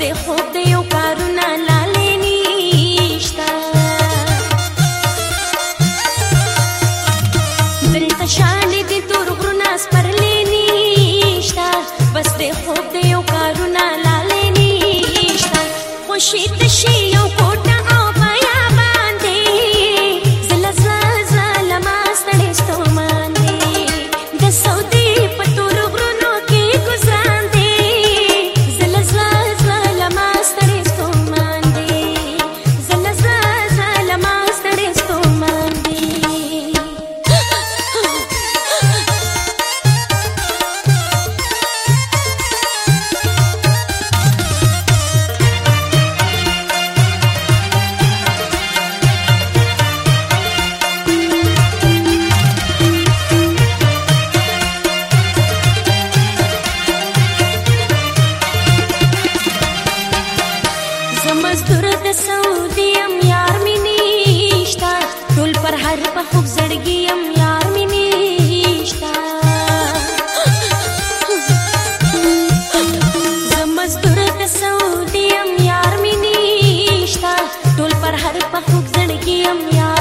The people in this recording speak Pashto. د خوب د یو کارونه لا تسودیم یار می نیشتا ټول پر هر په خوب زړګیم یار می نیشتا زمزدور تسودیم یار می نیشتا ټول پر هر په خوب زړګیم یار